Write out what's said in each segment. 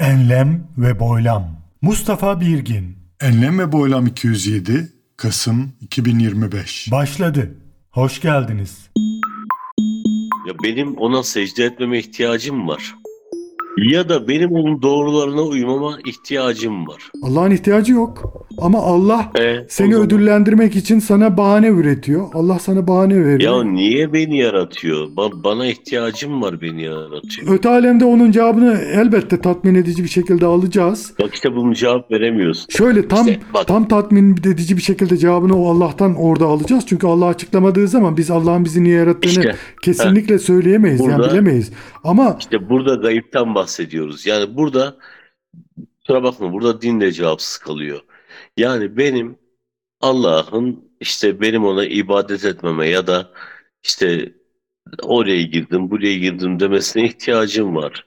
Enlem ve Boylam Mustafa Birgin Enlem ve Boylam 207 Kasım 2025 Başladı. Hoş geldiniz. Ya benim ona secde etmeme ihtiyacım var. Ya da benim onun doğrularına uymama ihtiyacım var. Allah'ın ihtiyacı yok. Ama Allah E, seni o zaman- ödüllendirmek için sana bahane üretiyor. Allah sana bahane veriyor. Ya niye beni yaratıyor? Ba- bana ihtiyacım var beni yaratıyor. Öte alemde onun cevabını elbette tatmin edici bir şekilde alacağız. Bak işte bunu cevap veremiyorsun. Şöyle tam İşte bak- tam tatmin edici bir şekilde cevabını o Allah'tan orada alacağız. Çünkü Allah açıklamadığı zaman biz Allah'ın bizi niye yarattığını İşte, kesinlikle söyleyemeyiz. yani Burada- bilemeyiz. Ama İşte burada gayipten bahsediyoruz. Yani burada kusura bakma burada din de cevapsız kalıyor. Yani benim Allah'ın işte benim ona ibadet etmeme ya da işte oraya girdim buraya girdim demesine ihtiyacım var.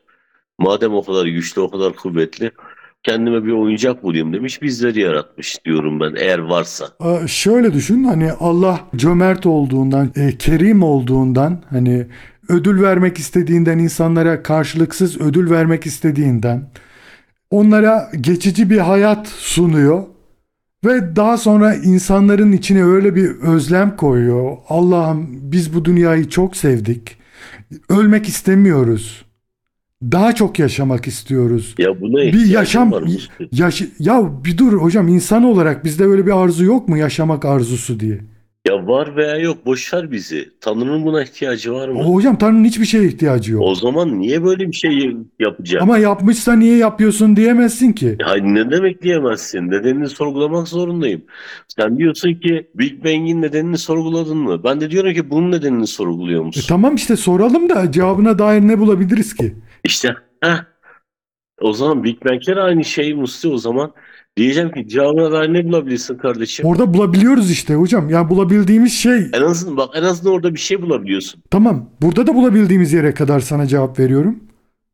Madem o kadar güçlü o kadar kuvvetli kendime bir oyuncak bulayım demiş bizleri yaratmış diyorum ben eğer varsa. şöyle düşün hani Allah cömert olduğundan, e, kerim olduğundan hani ödül vermek istediğinden insanlara karşılıksız ödül vermek istediğinden onlara geçici bir hayat sunuyor ve daha sonra insanların içine öyle bir özlem koyuyor. Allah'ım biz bu dünyayı çok sevdik. Ölmek istemiyoruz. Daha çok yaşamak istiyoruz. Ya buna Bir yaşam var yaş ya bir dur hocam insan olarak bizde öyle bir arzu yok mu yaşamak arzusu diye. Ya var veya yok boş ver bizi. Tanrı'nın buna ihtiyacı var mı? O hocam Tanrı'nın hiçbir şeye ihtiyacı yok. O zaman niye böyle bir şey yapacak? Ama yapmışsa niye yapıyorsun diyemezsin ki. Ya ne demek diyemezsin? Nedenini sorgulamak zorundayım. Sen diyorsun ki Big Bang'in nedenini sorguladın mı? Ben de diyorum ki bunun nedenini sorguluyor E, musun? tamam işte soralım da cevabına dair ne bulabiliriz ki? İşte heh. O zaman Big Bang'ler aynı şey Musti o zaman. Diyeceğim ki dair ne bulabilirsin kardeşim? Orada bulabiliyoruz işte hocam. Yani bulabildiğimiz şey En azından bak en azından orada bir şey bulabiliyorsun. tamam. Burada da bulabildiğimiz yere kadar sana cevap veriyorum.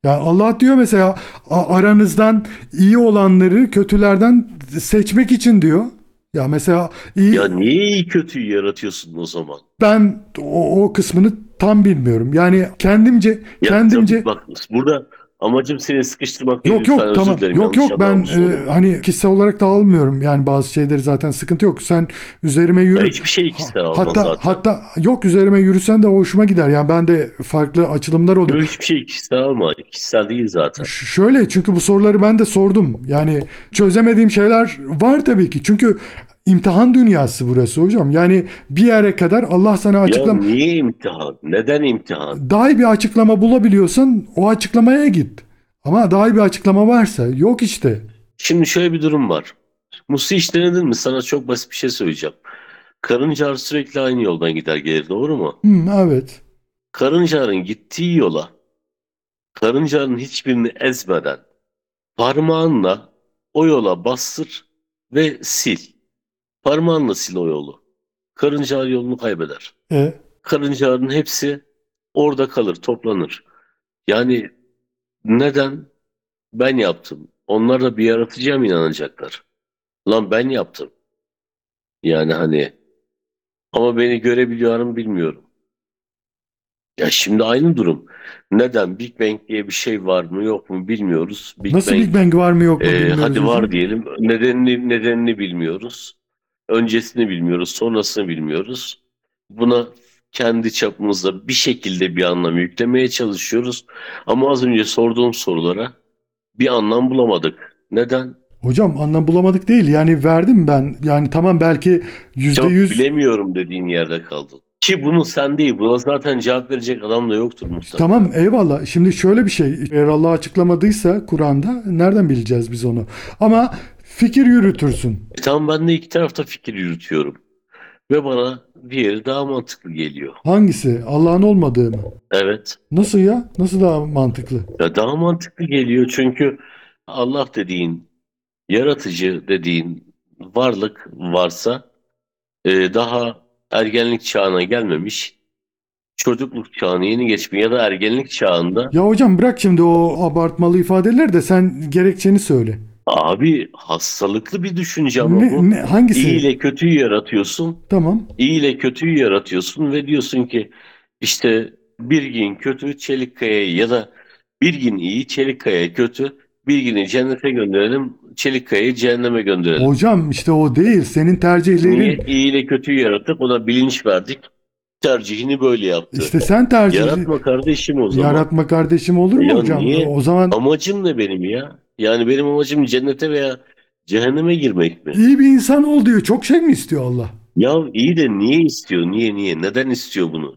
Ya Allah diyor mesela "A- aranızdan iyi olanları kötülerden seçmek için diyor. Ya mesela iyi Ya niye iyi kötüyü yaratıyorsun o zaman? ben o, o kısmını tam bilmiyorum. Yani kendimce Ya kendimce bak burada amacım seni sıkıştırmak değil. Yok yok lütfen, tamam. özür Yok yok ben e, hani kişisel olarak da almıyorum. Yani bazı şeyleri zaten sıkıntı yok. Sen üzerime Ya yürü. hiçbir şey kişisel alma Hatta zaten. hatta yok üzerime yürüsen de hoşuma gider. Yani ben de farklı açılımlar olur. Yok, hiçbir şey kişisel alma. Kişisel değil zaten. Ş- Şöyle çünkü bu soruları ben de sordum. Yani çözemediğim şeyler var tabii ki. Çünkü imtihan dünyası burası hocam. Yani bir yere kadar Allah sana Ya açıklama niye imtihan? Neden imtihan? daha iyi bir açıklama bulabiliyorsan o açıklamaya git. Ama daha iyi bir açıklama varsa yok işte. Şimdi şöyle bir durum var. Musi hiç denedin mi? Sana çok basit bir şey söyleyeceğim. Karıncalar sürekli aynı yoldan gider gelir doğru mu? Hmm, evet. Karıncaların gittiği yola karıncaların hiçbirini ezmeden parmağınla o yola bastır ve sil. Parmağınla sil o yolu. Karıncalar yolunu kaybeder. E, karıncaların hepsi orada kalır, toplanır. Yani neden? Ben yaptım. Onlar da bir yaratıcıya mı inanacaklar? Lan ben yaptım. Yani hani ama beni görebiliyor mu bilmiyorum. Ya şimdi aynı durum. Neden? Big Bang diye bir şey var mı yok mu bilmiyoruz. Big nasıl Big Bang var mı yok mu ee, bilmiyoruz hadi var diyelim. Nedenini nedenini bilmiyoruz. Öncesini bilmiyoruz, sonrasını bilmiyoruz. Buna kendi çapımızda bir şekilde bir anlam yüklemeye çalışıyoruz. Ama az önce sorduğum sorulara bir anlam bulamadık. Neden? Hocam anlam bulamadık değil. Yani verdim ben. Yani tamam belki yüzde yüz bilemiyorum dediğin yerde kaldın. Ki bunu sen değil, buna zaten cevap verecek adam da yoktur muhtemelen. Tamam eyvallah. Şimdi şöyle bir şey. Eğer Allah açıklamadıysa Kur'an'da nereden bileceğiz biz onu? Ama fikir yürütürsün. E tamam ben de iki tarafta fikir yürütüyorum. Ve bana diğeri daha mantıklı geliyor. Hangisi? Allah'ın olmadığı mı? Evet. Nasıl ya? Nasıl daha mantıklı? Ya daha mantıklı geliyor çünkü Allah dediğin, yaratıcı dediğin varlık varsa e, daha ergenlik çağına gelmemiş, çocukluk çağını yeni geçmiş ya da ergenlik çağında Ya hocam bırak şimdi o abartmalı ifadeleri de sen gerekçeni söyle. Abi hastalıklı bir düşünce ama bu. Ne, ne, hangisi? İyi ile kötüyü yaratıyorsun, Tamam. iyi ile kötüyü yaratıyorsun ve diyorsun ki işte bir gün kötü Çelikkaya ya da bir gün iyi Çelikkaya kötü Bilgini cennete gönderelim, Çelikkaya'yı cehenneme gönderelim. Hocam işte o değil. Senin tercihlerin Niye? İyi ile kötüyü yarattık, ona bilinç verdik. Tercihini böyle yaptı. işte sen tercih Yaratma kardeşim o zaman. yaratma kardeşim olur mu Ya hocam? niye? O zaman Amacım ne benim ya? Yani benim amacım cennete veya cehenneme girmek mi? iyi bir insan ol diyor. Çok şey mi istiyor Allah? Ya iyi de niye istiyor? Niye niye? Neden istiyor bunu?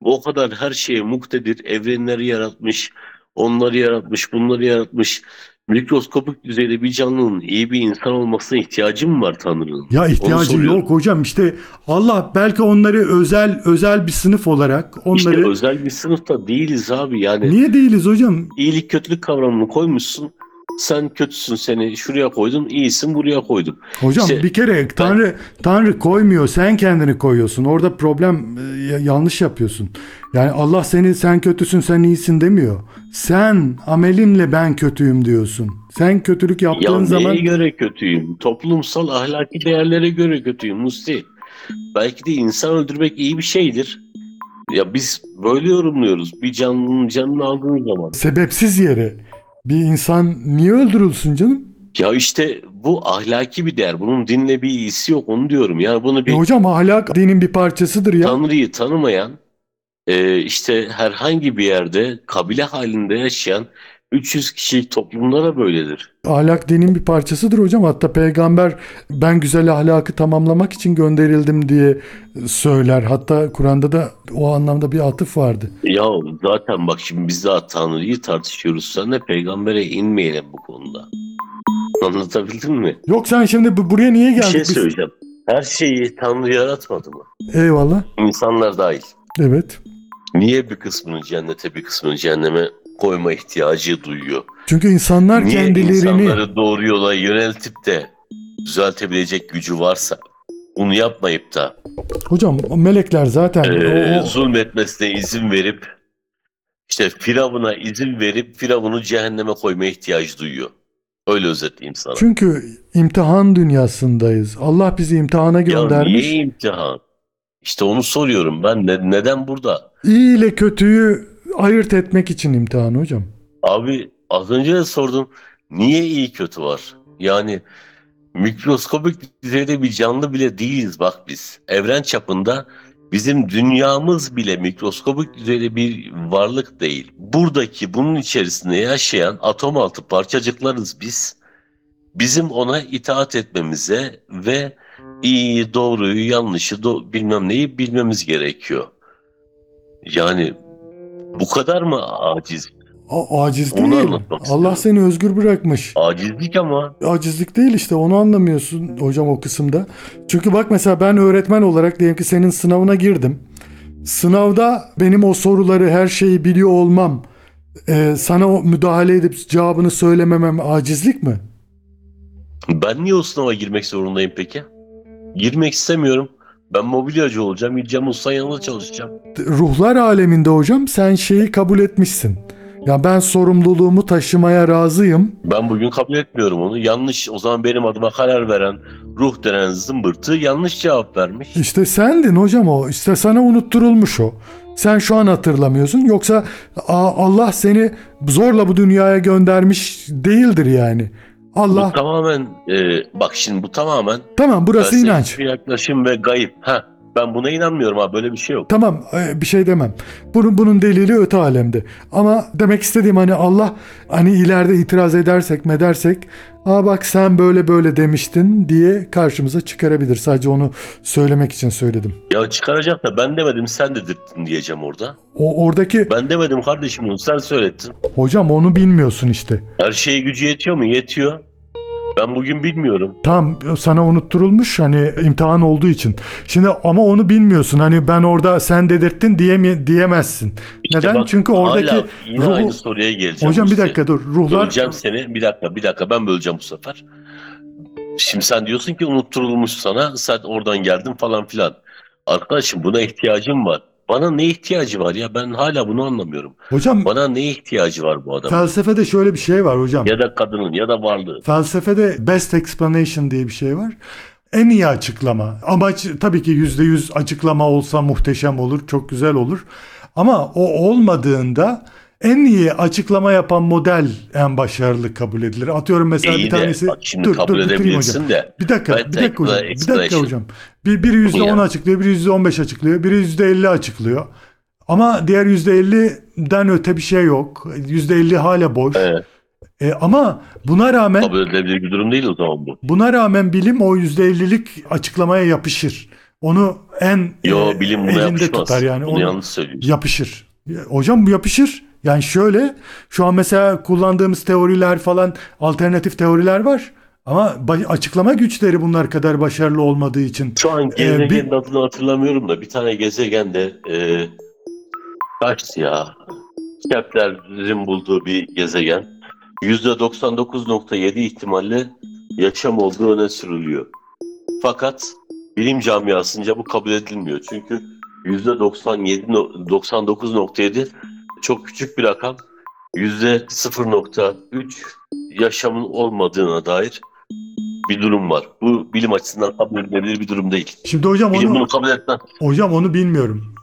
O kadar her şeye muktedir. Evrenleri yaratmış. Onları yaratmış. Bunları yaratmış. Mikroskopik düzeyde bir canlının iyi bir insan olmasına ihtiyacı mı var Tanrı'nın? Ya ihtiyacı yok hocam. İşte Allah belki onları özel özel bir sınıf olarak İşte onları özel bir sınıfta değiliz abi. Yani niye değiliz hocam? iyilik kötülük kavramını koymuşsun. Sen kötüsün seni şuraya koydum. iyisin buraya koydum. Hocam İşte bir kere Tanrı Tanrı koymuyor. Sen kendini koyuyorsun. Orada problem e, ya- yanlış yapıyorsun. Yani Allah seni sen kötüsün sen iyisin demiyor. Sen amelinle ben kötüyüm diyorsun. Sen kötülük Ya yaptığın neye zaman göre kötüyüm? Toplumsal ahlaki değerlere göre kötüyüm Musti. Belki de insan öldürmek iyi bir şeydir. Ya biz böyle yorumluyoruz. Bir canlının canını aldığın zaman. sebepsiz yere bir insan niye öldürülsün canım? Ya işte bu ahlaki bir değer. Bunun dinle bir ilgisi yok onu diyorum. Yani bunu E bir hocam ahlak dinin bir parçasıdır ya. Tanrı'yı tanımayan e, işte herhangi bir yerde kabile halinde yaşayan 300 kişilik toplumlara böyledir. Ahlak dinin bir parçasıdır hocam. Hatta peygamber ben güzel ahlakı tamamlamak için gönderildim diye söyler. Hatta Kur'an'da da o anlamda bir atıf vardı. Ya zaten bak şimdi biz daha Tanrı'yı tartışıyoruz. Sen de peygambere inmeyelim bu konuda. Anlatabildim mi? Yok sen şimdi bu- buraya niye Bir geldik? şey biz? söyleyeceğim. Her şeyi Tanrı yaratmadı mı? Eyvallah. İnsanlar dahil. Evet. Niye bir kısmını cennete bir kısmını cehenneme koyma ihtiyacı duyuyor? Çünkü insanlar Niye kendilerini insanları doğru yola yöneltip de düzeltebilecek gücü varsa bunu yapmayıp da hocam melekler zaten e, o, zulmetmesine izin verip işte Firavun'a izin verip Firavun'u cehenneme koymaya ihtiyacı duyuyor. Öyle özetleyeyim sana. çünkü imtihan dünyasındayız. Allah bizi imtihana ya göndermiş. niye imtihan? İşte onu soruyorum ben. Ne- neden burada? İyi ile kötüyü ayırt etmek için imtihan hocam. Abi az önce de sordum. Niye iyi kötü var? Yani mikroskopik düzeyde bir canlı bile değiliz bak biz. Evren çapında bizim dünyamız bile mikroskopik düzeyde bir varlık değil. Buradaki bunun içerisinde yaşayan atom altı parçacıklarız biz. Bizim ona itaat etmemize ve iyi, doğruyu, yanlışı, do- bilmem neyi bilmemiz gerekiyor. Yani bu kadar mı aciz? A- aciz Onu değil. Allah istiyorum. seni özgür bırakmış. Acizlik ama Acizlik değil işte onu anlamıyorsun hocam o kısımda. Çünkü bak mesela ben öğretmen olarak diyelim ki senin sınavına girdim. Sınavda benim o soruları her şeyi biliyor olmam e, sana o müdahale edip cevabını söylememem acizlik mi? ben niye o sınava girmek zorundayım peki? Girmek istemiyorum. Ben mobilyacı olacağım. Gideceğim usta yanında çalışacağım. Ruhlar aleminde hocam sen şeyi kabul etmişsin. Ya ben sorumluluğumu taşımaya razıyım. Ben bugün kabul etmiyorum onu. Yanlış. O zaman benim adıma karar veren ruh denen zımbırtı yanlış cevap vermiş. İşte sendin hocam o. İşte sana unutturulmuş o. Sen şu an hatırlamıyorsun. Yoksa a- Allah seni zorla bu dünyaya göndermiş değildir yani. Allah Bu tamamen e, bak şimdi bu tamamen tamam burası inanç. bir yaklaşım ve gayip. Ha, ben buna inanmıyorum abi. Böyle bir şey yok. Tamam e, bir şey demem. Bunun bunun delili öte alemde. Ama demek istediğim hani Allah hani ileride itiraz edersek medersek Aa bak sen böyle böyle demiştin diye karşımıza çıkarabilir. Sadece onu söylemek için söyledim. Ya çıkaracak da ben demedim sen dedirttin diyeceğim orada. O oradaki Ben demedim kardeşim onu sen söylettin. hocam onu bilmiyorsun işte. Her şeye gücü yetiyor mu? Yetiyor. Ben bugün bilmiyorum. Tam sana unutturulmuş hani imtihan olduğu için. Şimdi ama onu bilmiyorsun. Hani ben orada sen dedirttin diyemi diyemezsin. İşte Neden? bak, Çünkü oradaki hala yine ruhu- aynı soruya geleceğim. Hocam bir dakika dur. Ruhlar Böleceğim seni. Bir dakika bir dakika ben böleceğim bu sefer. Şimdi sen diyorsun ki unutturulmuş sana. Sen oradan geldin falan filan. Arkadaşım buna ihtiyacım var. Bana ne ihtiyacı var ya? Ben hala bunu anlamıyorum. hocam Bana ne ihtiyacı var bu adamın? felsefede şöyle bir şey var hocam. Ya da kadının ya da varlığı. Felsefede best explanation diye bir şey var. En iyi açıklama. Amaç tabii ki yüzde yüz açıklama olsa muhteşem olur, çok güzel olur. Ama o olmadığında en iyi açıklama yapan model en başarılı kabul edilir. Atıyorum mesela İyi bir de tanesi bak şimdi kabul bitireyim edebilirsin de. Bir dakika, bir dakika hocam. Bir dakika hocam. Bir, biri yüzde on açıklıyor, biri yüzde on beş açıklıyor, biri yüzde elli açıklıyor. Ama diğer yüzde elliden öte bir şey yok. Yüzde elli hala boş. Evet. E, ama buna rağmen Kabul edilebilir bir durum değil o zaman bu. buna rağmen bilim o yüzde ellilik açıklamaya yapışır. Onu en Yo e, bilim buna elinde yapışmaz. tutar yani. Bunu yanlış söylüyorsun. yapışır. Ya, Hocam bu yapışır. Yani şöyle şu an mesela kullandığımız teoriler falan alternatif teoriler var. Ama açıklama güçleri bunlar kadar başarılı olmadığı için. Şu an Ee, gezegenin adını hatırlamıyorum da bir tane gezegende e, kaçtı ya? Kepler'in bulduğu bir gezegen. %99.7 ihtimalle yaşam olduğu öne sürülüyor. Fakat bilim camiasınca bu kabul edilmiyor. Çünkü %97 no- 99.7 çok küçük bir rakam. %0.3 yaşamın olmadığına dair bir durum var. Bu bilim açısından kabul edilebilir bir durum değil. Şimdi hocam Bilim onu bunu kabul etmez. hocam onu bilmiyorum.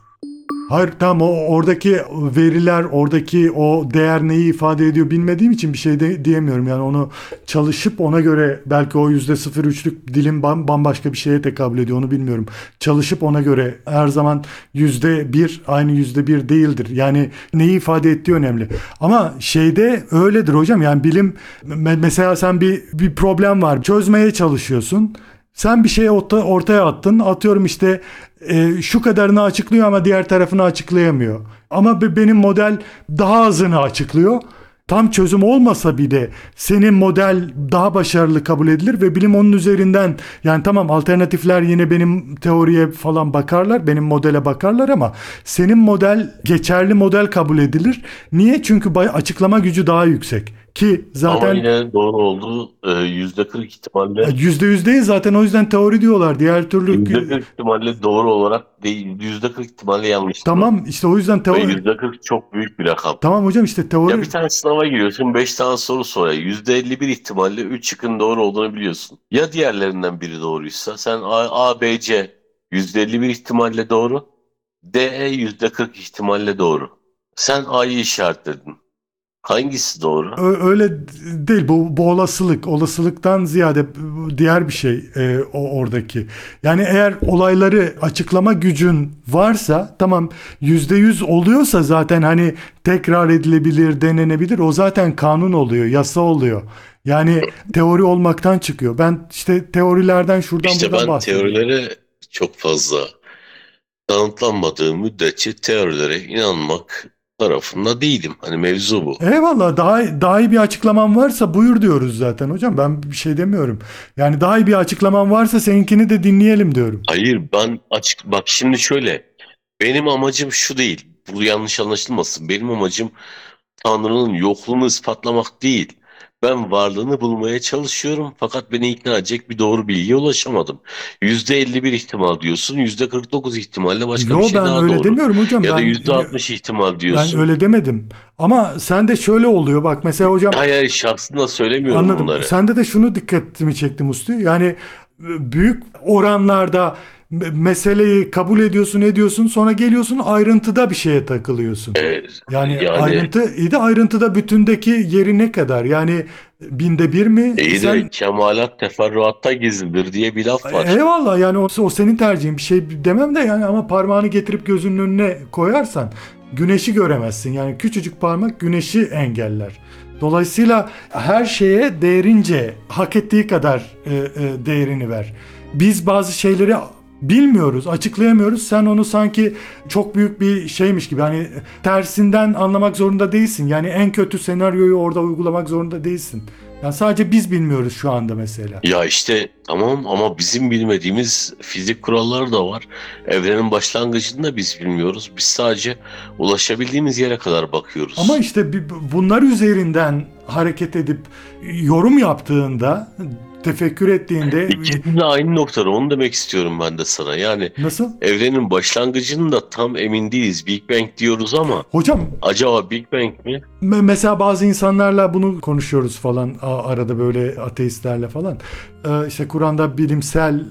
Hayır tamam o oradaki veriler, oradaki o değer neyi ifade ediyor bilmediğim için bir şey de diyemiyorum. Yani onu çalışıp ona göre belki o yüzde sıfır üçlük dilim bam- bambaşka bir şeye tekabül ediyor onu bilmiyorum. Çalışıp ona göre her zaman yüzde bir aynı yüzde bir değildir. Yani neyi ifade ettiği önemli. Ama şeyde öyledir hocam yani bilim me- mesela sen bir, bir problem var çözmeye çalışıyorsun. Sen bir şey orta- ortaya attın. Atıyorum işte e, şu kadarını açıklıyor ama diğer tarafını açıklayamıyor. Ama be- benim model daha azını açıklıyor. Tam çözüm olmasa bile senin model daha başarılı kabul edilir ve bilim onun üzerinden yani tamam alternatifler yine benim teoriye falan bakarlar, benim modele bakarlar ama senin model geçerli model kabul edilir. Niye? Çünkü açıklama gücü daha yüksek. Ki Ama zaten yine doğru olduğu e, %40 ihtimalle yüzde yüz değil zaten o yüzden teori diyorlar. Diğer türlü %40 ihtimalle doğru olarak değil, %40 ihtimalle yanlış. Tamam işte o yüzden teori. %40 çok büyük bir rakam. Tamam hocam işte teori. Ya bir tane sınava giriyorsun 5 tane soru soruyor. %51 ihtimalle 3 şıkkın doğru olduğunu biliyorsun. Ya diğerlerinden biri doğruysa sen A, A B, C %51 ihtimalle doğru. D, E %40 ihtimalle doğru. Sen A'yı işaretledin. Hangisi doğru? Ö- öyle değil. Bu, bu olasılık. Olasılıktan ziyade diğer bir şey e, o oradaki. Yani eğer olayları açıklama gücün varsa tamam yüzde yüz oluyorsa zaten hani tekrar edilebilir denenebilir. O zaten kanun oluyor yasa oluyor. Yani teori olmaktan çıkıyor. Ben işte teorilerden şuradan İşte buradan ben bahsediyorum. teorilere çok fazla kanıtlanmadığı müddetçe teorilere inanmak tarafında değilim. Hani mevzu bu. Eyvallah daha daha iyi bir açıklaman varsa buyur diyoruz zaten hocam ben bir şey demiyorum. Yani daha iyi bir açıklaman varsa seninkini de dinleyelim diyorum. Hayır ben açık bak şimdi şöyle benim amacım şu değil. Bu yanlış anlaşılmasın. Benim amacım Tanrı'nın yokluğunu ispatlamak değil. Ben varlığını bulmaya çalışıyorum fakat beni ikna edecek bir doğru bilgiye ulaşamadım. %51 ihtimal diyorsun, %49 ihtimalle başka Yo bir şey ben daha öyle doğru. demiyorum hocam. Ya da ben, %60 ihtimal diyorsun. Ben öyle demedim. Ama sende şöyle oluyor bak mesela hocam Hayır hayır şahsında söylemiyorum anladım. bunları. Sende de şunu dikkatimi çekti Musti. Yani e, büyük oranlarda meseleyi kabul ediyorsun ediyorsun sonra geliyorsun ayrıntıda bir şeye takılıyorsun. Ee, Yani, yani- ayrıntı iyi de ayrıntıda bütündeki yeri ne kadar? Yani binde bir mi? iyi Sen- de kemalat teferruatta gizlidir diye bir laf var. Eyvallah yani o, o senin tercihin bir şey demem de yani ama parmağını getirip gözünün önüne koyarsan güneşi göremezsin. Yani küçücük parmak güneşi engeller. Dolayısıyla her şeye değerince hak ettiği kadar e, e, değerini ver. Biz bazı şeyleri bilmiyoruz, açıklayamıyoruz. Sen onu sanki çok büyük bir şeymiş gibi hani tersinden anlamak zorunda değilsin. Yani en kötü senaryoyu orada uygulamak zorunda değilsin. Yani sadece biz bilmiyoruz şu anda mesela. Ya işte tamam ama bizim bilmediğimiz fizik kuralları da var. Evrenin başlangıcını da biz bilmiyoruz. Biz sadece ulaşabildiğimiz yere kadar bakıyoruz. Ama işte bunlar üzerinden hareket edip yorum yaptığında, tefekkür ettiğinde İkisi de aynı noktada onu demek istiyorum ben de sana. Yani nasıl? evrenin başlangıcını da tam emin değiliz. Big Bang diyoruz ama Hocam acaba Big Bang mi? me- mesela bazı insanlarla bunu konuşuyoruz falan arada böyle ateistlerle falan. Ee, işte Kur'an'da bilimsel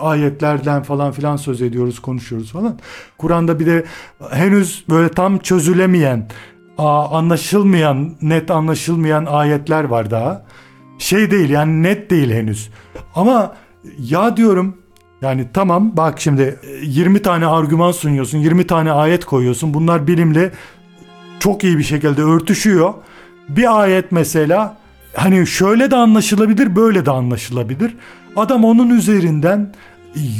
ayetlerden falan filan söz ediyoruz, konuşuyoruz falan. Kur'an'da bir de henüz böyle tam çözülemeyen anlaşılmayan, net anlaşılmayan ayetler var daha. Şey değil yani net değil henüz. Ama ya diyorum yani tamam bak şimdi e, 20 tane argüman sunuyorsun, 20 tane ayet koyuyorsun. Bunlar bilimle çok iyi bir şekilde örtüşüyor. Bir ayet mesela hani şöyle de anlaşılabilir, böyle de anlaşılabilir. Adam onun üzerinden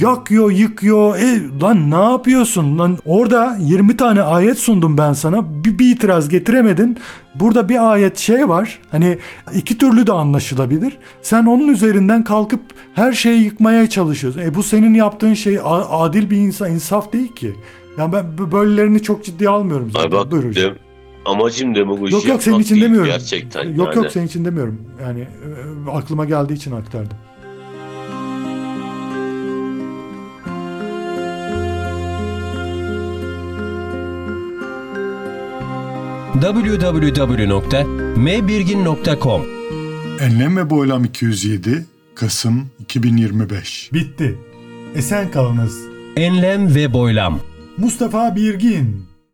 yakıyor, yıkıyor. E, lan ne yapıyorsun? Lan orada 20 tane ayet sundum ben sana. Bir, bir itiraz getiremedin. Burada bir ayet şey var. Hani iki türlü de anlaşılabilir. Sen onun üzerinden kalkıp her şeyi yıkmaya çalışıyorsun. E bu senin yaptığın şey adil bir insan, insaf değil ki. Yani ben böylelerini çok ciddiye almıyorum zaten. Ay bak Buyur hocam. dem- amacım demagoji Yok yok senin için demiyorum. Gerçekten Yok yani. yok senin için demiyorum. Yani e, aklıma geldiği için aktardım. www.mbirgin.com Enlem ve Boylam 207 Kasım 2025 Bitti. Esen kalınız. Enlem ve boylam. Mustafa Birgin.